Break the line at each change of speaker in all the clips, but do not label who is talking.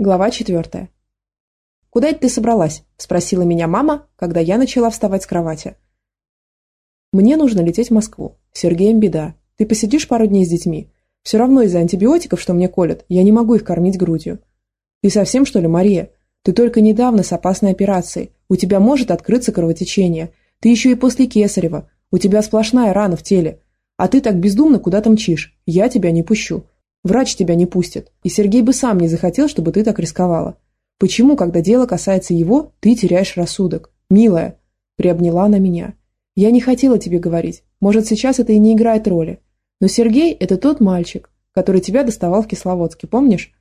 Глава четвертая. «Куда это ты собралась?» – спросила меня мама, когда я начала вставать с кровати. «Мне нужно лететь в Москву. Сергеем беда. Ты посидишь пару дней с детьми. Все равно из-за антибиотиков, что мне колят, я не могу их кормить грудью. Ты совсем, что ли, Мария? Ты только недавно с опасной операцией. У тебя может открыться кровотечение. Ты еще и после кесарева. У тебя сплошная рана в теле. А ты так бездумно куда-то мчишь. Я тебя не пущу. Врач тебя не пустит, и Сергей бы сам не захотел, чтобы ты так рисковала. Почему, когда дело касается его, ты теряешь рассудок? Милая, приобняла она меня. Я не хотела тебе говорить, может, сейчас это и не играет роли. Но Сергей – это тот мальчик, который тебя доставал в Кисловодске, помнишь?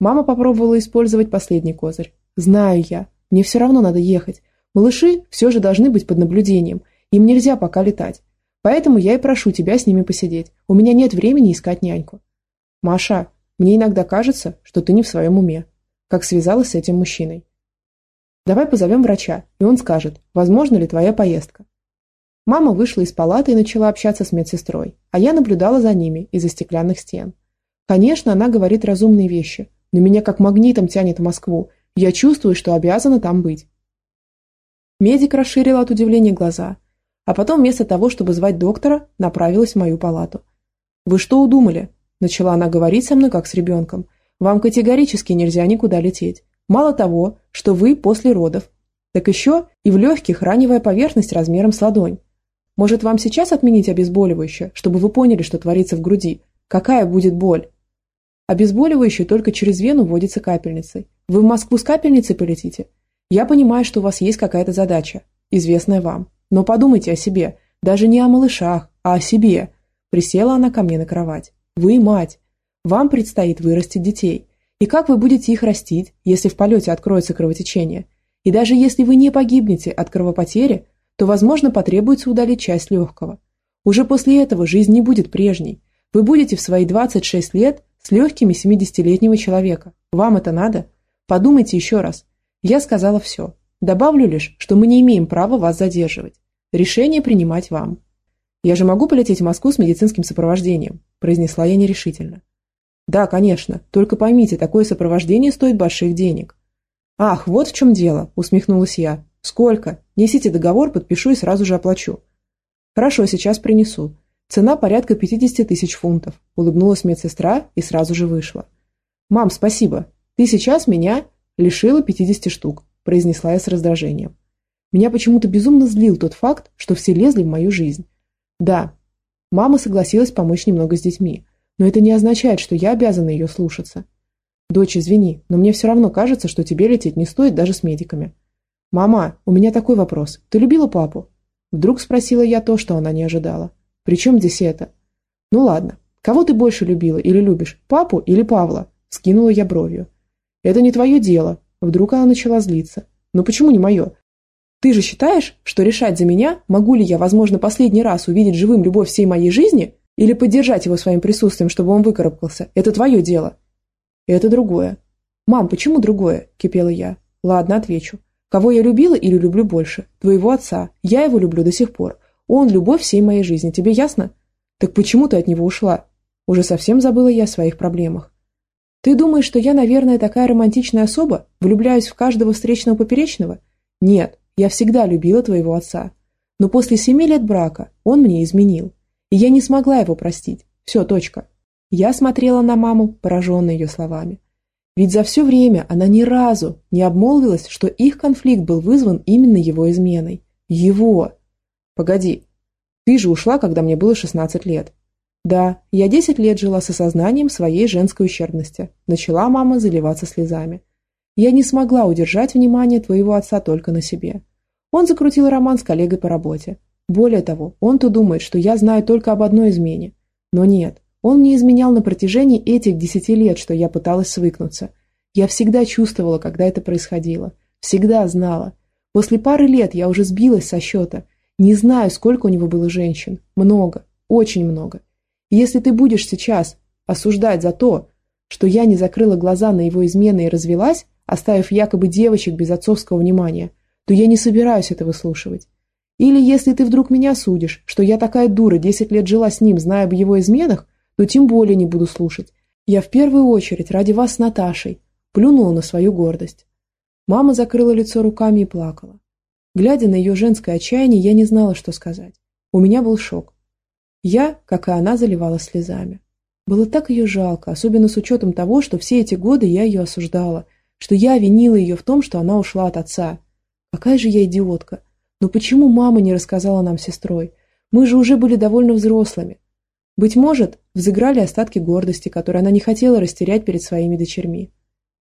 Мама попробовала использовать последний козырь. Знаю я, мне все равно надо ехать. Малыши все же должны быть под наблюдением, им нельзя пока летать. Поэтому я и прошу тебя с ними посидеть. У меня нет времени искать няньку. «Маша, мне иногда кажется, что ты не в своем уме. Как связалась с этим мужчиной. Давай позовем врача, и он скажет, возможно ли твоя поездка». Мама вышла из палаты и начала общаться с медсестрой, а я наблюдала за ними из-за стеклянных стен. Конечно, она говорит разумные вещи, но меня как магнитом тянет в Москву, я чувствую, что обязана там быть. Медик расширила от удивления глаза, а потом вместо того, чтобы звать доктора, направилась в мою палату. «Вы что удумали?» Начала она говорить со мной, как с ребенком. «Вам категорически нельзя никуда лететь. Мало того, что вы после родов, так еще и в легких раневая поверхность размером с ладонь. Может, вам сейчас отменить обезболивающее, чтобы вы поняли, что творится в груди? Какая будет боль? Обезболивающее только через вену вводится капельницей. Вы в Москву с капельницей полетите? Я понимаю, что у вас есть какая-то задача, известная вам. Но подумайте о себе, даже не о малышах, а о себе. Присела она ко мне на кровать. Вы мать. Вам предстоит вырастить детей. И как вы будете их растить, если в полете откроется кровотечение? И даже если вы не погибнете от кровопотери, то, возможно, потребуется удалить часть легкого. Уже после этого жизнь не будет прежней. Вы будете в свои 26 лет с легкими 70-летнего человека. Вам это надо? Подумайте еще раз. Я сказала все. Добавлю лишь, что мы не имеем права вас задерживать. Решение принимать вам. Я же могу полететь в Москву с медицинским сопровождением произнесла я нерешительно. «Да, конечно. Только поймите, такое сопровождение стоит больших денег». «Ах, вот в чем дело», – усмехнулась я. «Сколько? Несите договор, подпишу и сразу же оплачу». «Хорошо, сейчас принесу. Цена порядка 50 тысяч фунтов», – улыбнулась медсестра и сразу же вышла. «Мам, спасибо. Ты сейчас меня лишила 50 штук», – произнесла я с раздражением. Меня почему-то безумно злил тот факт, что все лезли в мою жизнь. Да, Мама согласилась помочь немного с детьми, но это не означает, что я обязана ее слушаться. Дочь, извини, но мне все равно кажется, что тебе лететь не стоит даже с медиками. Мама, у меня такой вопрос. Ты любила папу? Вдруг спросила я то, что она не ожидала. При чем здесь это? Ну ладно. Кого ты больше любила или любишь, папу или Павла? Скинула я бровью. Это не твое дело. Вдруг она начала злиться. Но почему не мое? Ты же считаешь, что решать за меня, могу ли я, возможно, последний раз увидеть живым любовь всей моей жизни или поддержать его своим присутствием, чтобы он выкарабкался? Это твое дело. Это другое. Мам, почему другое? Кипела я. Ладно, отвечу. Кого я любила или люблю больше? Твоего отца. Я его люблю до сих пор. Он любовь всей моей жизни. Тебе ясно? Так почему ты от него ушла? Уже совсем забыла я о своих проблемах. Ты думаешь, что я, наверное, такая романтичная особа? Влюбляюсь в каждого встречного поперечного? Нет, я всегда любила твоего отца. Но после семи лет брака он мне изменил. И я не смогла его простить. Все, точка. Я смотрела на маму, пораженная ее словами. Ведь за все время она ни разу не обмолвилась, что их конфликт был вызван именно его изменой. Его! Погоди, ты же ушла, когда мне было 16 лет. Да, я 10 лет жила с осознанием своей женской ущербности. Начала мама заливаться слезами. Я не смогла удержать внимание твоего отца только на себе. Он закрутил роман с коллегой по работе. Более того, он-то думает, что я знаю только об одной измене. Но нет, он не изменял на протяжении этих десяти лет, что я пыталась свыкнуться. Я всегда чувствовала, когда это происходило. Всегда знала. После пары лет я уже сбилась со счета. Не знаю, сколько у него было женщин. Много. Очень много. Если ты будешь сейчас осуждать за то, что я не закрыла глаза на его измены и развелась, оставив якобы девочек без отцовского внимания, то я не собираюсь это выслушивать. Или если ты вдруг меня судишь, что я такая дура, десять лет жила с ним, зная об его изменах, то тем более не буду слушать. Я в первую очередь ради вас с Наташей. плюнула на свою гордость. Мама закрыла лицо руками и плакала. Глядя на ее женское отчаяние, я не знала, что сказать. У меня был шок. Я, как и она, заливала слезами. Было так ее жалко, особенно с учетом того, что все эти годы я ее осуждала, что я винила ее в том, что она ушла от отца. Какая же я идиотка. Но почему мама не рассказала нам сестрой? Мы же уже были довольно взрослыми. Быть может, взыграли остатки гордости, которые она не хотела растерять перед своими дочерьми.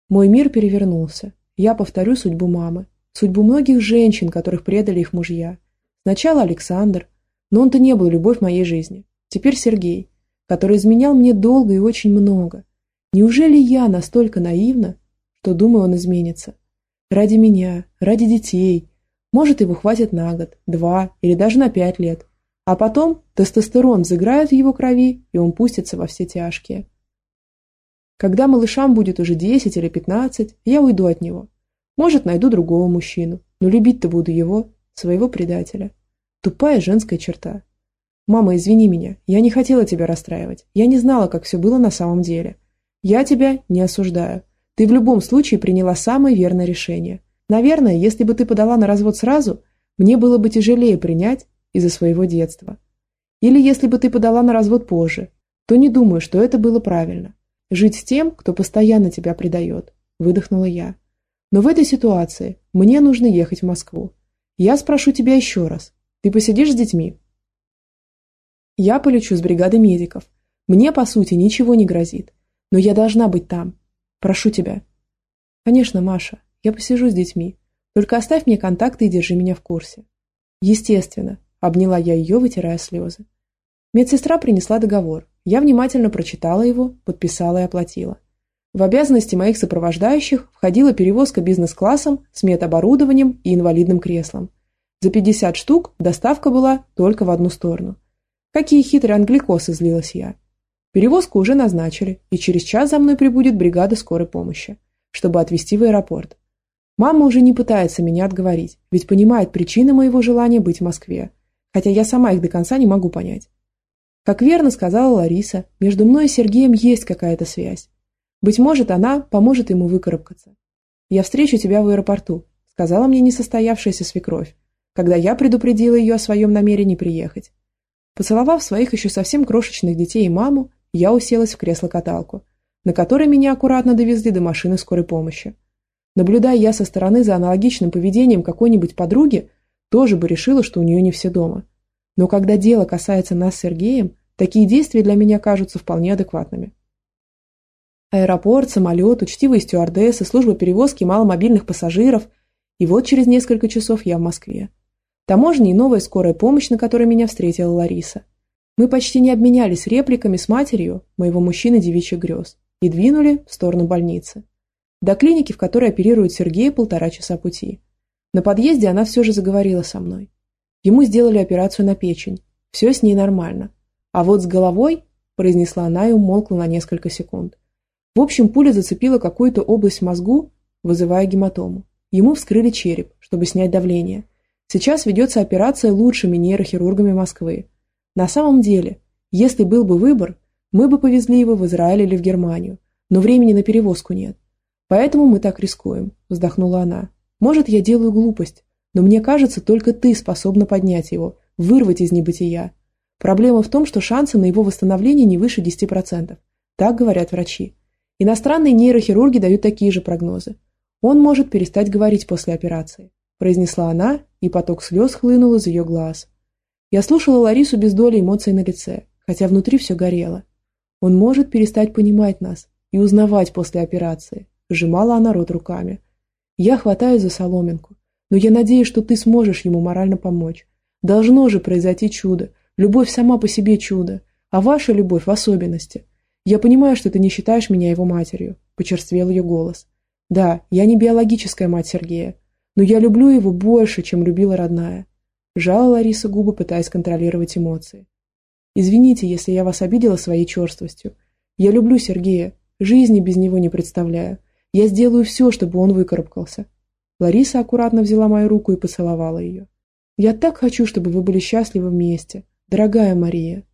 Мой мир перевернулся. Я повторю судьбу мамы, судьбу многих женщин, которых предали их мужья. Сначала Александр, но он-то не был любовь моей жизни. Теперь Сергей, который изменял мне долго и очень много. Неужели я настолько наивна, что думаю, он изменится? Ради меня, ради детей. Может, его хватит на год, два или даже на пять лет. А потом тестостерон взыграет в его крови, и он пустится во все тяжкие. Когда малышам будет уже 10 или 15, я уйду от него. Может, найду другого мужчину, но любить-то буду его, своего предателя. Тупая женская черта. Мама, извини меня, я не хотела тебя расстраивать. Я не знала, как все было на самом деле. Я тебя не осуждаю. Ты в любом случае приняла самое верное решение. Наверное, если бы ты подала на развод сразу, мне было бы тяжелее принять из-за своего детства. Или если бы ты подала на развод позже, то не думаю, что это было правильно. Жить с тем, кто постоянно тебя предает, выдохнула я. Но в этой ситуации мне нужно ехать в Москву. Я спрошу тебя еще раз. Ты посидишь с детьми? Я полечу с бригадой медиков. Мне, по сути, ничего не грозит. Но я должна быть там. Прошу тебя. Конечно, Маша, я посижу с детьми. Только оставь мне контакты и держи меня в курсе. Естественно, Обняла я ее, вытирая слезы. Медсестра принесла договор. Я внимательно прочитала его, подписала и оплатила. В обязанности моих сопровождающих входила перевозка бизнес-классом с медоборудованием и инвалидным креслом. За 50 штук доставка была только в одну сторону. Какие хитрые англикосы, злилась я. Перевозку уже назначили, и через час за мной прибудет бригада скорой помощи, чтобы отвезти в аэропорт. Мама уже не пытается меня отговорить, ведь понимает причины моего желания быть в Москве хотя я сама их до конца не могу понять. Как верно сказала Лариса, между мной и Сергеем есть какая-то связь. Быть может, она поможет ему выкарабкаться. «Я встречу тебя в аэропорту», — сказала мне несостоявшаяся свекровь, когда я предупредила ее о своем намерении приехать. Поцеловав своих еще совсем крошечных детей и маму, я уселась в кресло-каталку, на которой меня аккуратно довезли до машины скорой помощи. Наблюдая я со стороны за аналогичным поведением какой-нибудь подруги, тоже бы решила, что у нее не все дома. Но когда дело касается нас с Сергеем, такие действия для меня кажутся вполне адекватными. Аэропорт, самолет, учтивые стюардессы, служба перевозки маломобильных пассажиров. И вот через несколько часов я в Москве. Таможня и новая скорая помощь, на которой меня встретила Лариса. Мы почти не обменялись репликами с матерью моего мужчины девичьих грез и двинули в сторону больницы. До клиники, в которой оперирует Сергей, полтора часа пути. На подъезде она все же заговорила со мной. Ему сделали операцию на печень. Все с ней нормально. А вот с головой, произнесла она и умолкла на несколько секунд. В общем, пуля зацепила какую-то область в мозгу, вызывая гематому. Ему вскрыли череп, чтобы снять давление. Сейчас ведется операция лучшими нейрохирургами Москвы. На самом деле, если был бы выбор, мы бы повезли его в Израиль или в Германию, но времени на перевозку нет. Поэтому мы так рискуем, вздохнула она. Может, я делаю глупость, но мне кажется, только ты способна поднять его, вырвать из небытия. Проблема в том, что шансы на его восстановление не выше 10%. Так говорят врачи. Иностранные нейрохирурги дают такие же прогнозы. Он может перестать говорить после операции, произнесла она, и поток слез хлынул из ее глаз. Я слушала Ларису без доли эмоций на лице, хотя внутри все горело. Он может перестать понимать нас и узнавать после операции, сжимала она рот руками. Я хватаюсь за соломинку, но я надеюсь, что ты сможешь ему морально помочь. Должно же произойти чудо. Любовь сама по себе чудо, а ваша любовь в особенности. Я понимаю, что ты не считаешь меня его матерью, почерствел ее голос. Да, я не биологическая мать Сергея, но я люблю его больше, чем любила родная. Жала Лариса губы, пытаясь контролировать эмоции. Извините, если я вас обидела своей черствостью. Я люблю Сергея, жизни без него не представляю. Я сделаю все, чтобы он выкарабкался. Лариса аккуратно взяла мою руку и поцеловала ее. Я так хочу, чтобы вы были счастливы вместе, дорогая Мария.